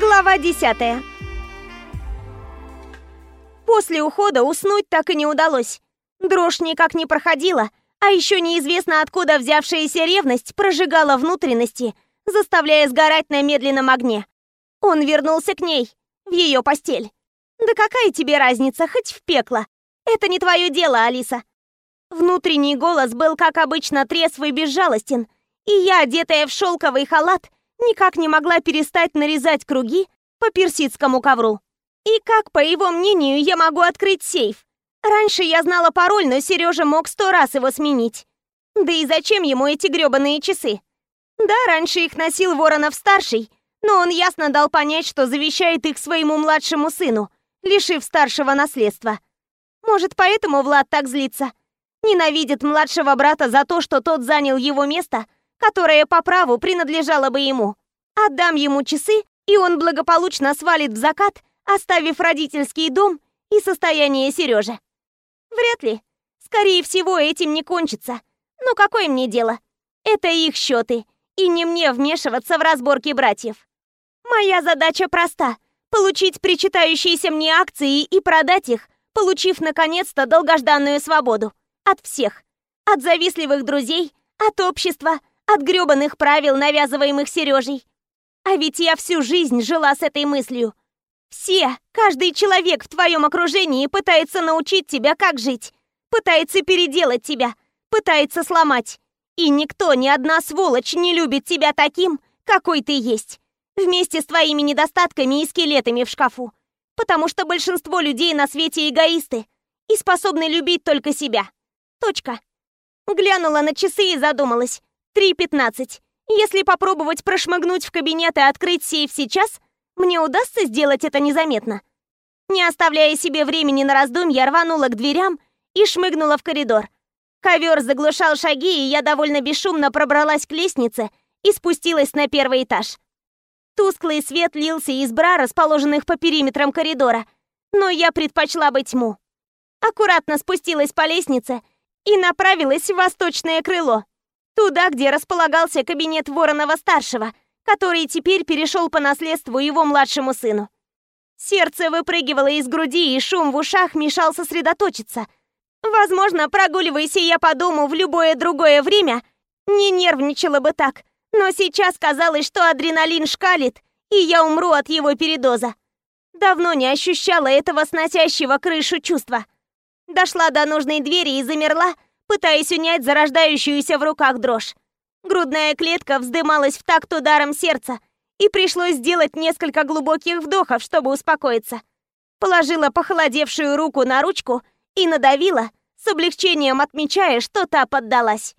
Глава 10 После ухода уснуть так и не удалось. Дрожь никак не проходила, а еще неизвестно откуда взявшаяся ревность прожигала внутренности, заставляя сгорать на медленном огне. Он вернулся к ней, в ее постель. Да какая тебе разница, хоть в пекло? Это не твое дело, Алиса. Внутренний голос был, как обычно, трезв и безжалостен, и я, одетая в шелковый халат, никак не могла перестать нарезать круги по персидскому ковру. И как, по его мнению, я могу открыть сейф? Раньше я знала пароль, но Сережа мог сто раз его сменить. Да и зачем ему эти грёбаные часы? Да, раньше их носил Воронов-старший, но он ясно дал понять, что завещает их своему младшему сыну, лишив старшего наследства. Может, поэтому Влад так злится? Ненавидит младшего брата за то, что тот занял его место, которое по праву принадлежало бы ему. Отдам ему часы, и он благополучно свалит в закат, оставив родительский дом и состояние Сережи. Вряд ли. Скорее всего, этим не кончится. Но какое мне дело? Это их счеты, и не мне вмешиваться в разборки братьев. Моя задача проста – получить причитающиеся мне акции и продать их, получив наконец-то долгожданную свободу. От всех. От завистливых друзей, от общества, от грёбаных правил, навязываемых Сережей. А ведь я всю жизнь жила с этой мыслью. Все, каждый человек в твоем окружении пытается научить тебя, как жить. Пытается переделать тебя, пытается сломать. И никто, ни одна сволочь не любит тебя таким, какой ты есть. Вместе с твоими недостатками и скелетами в шкафу. Потому что большинство людей на свете эгоисты и способны любить только себя. Точка. Глянула на часы и задумалась. 3.15. Если попробовать прошмыгнуть в кабинет и открыть сейф сейчас, мне удастся сделать это незаметно. Не оставляя себе времени на раздумья, рванула к дверям и шмыгнула в коридор. Ковер заглушал шаги, и я довольно бесшумно пробралась к лестнице и спустилась на первый этаж. Тусклый свет лился из бра, расположенных по периметрам коридора, но я предпочла бы тьму. Аккуратно спустилась по лестнице и направилась в восточное крыло, туда, где располагался кабинет Воронова-старшего, который теперь перешел по наследству его младшему сыну. Сердце выпрыгивало из груди, и шум в ушах мешал сосредоточиться. Возможно, прогуливаясь я по дому в любое другое время, не нервничала бы так — но сейчас казалось, что адреналин шкалит, и я умру от его передоза. Давно не ощущала этого сносящего крышу чувства. Дошла до нужной двери и замерла, пытаясь унять зарождающуюся в руках дрожь. Грудная клетка вздымалась в такт ударом сердца, и пришлось сделать несколько глубоких вдохов, чтобы успокоиться. Положила похолодевшую руку на ручку и надавила, с облегчением отмечая, что та поддалась.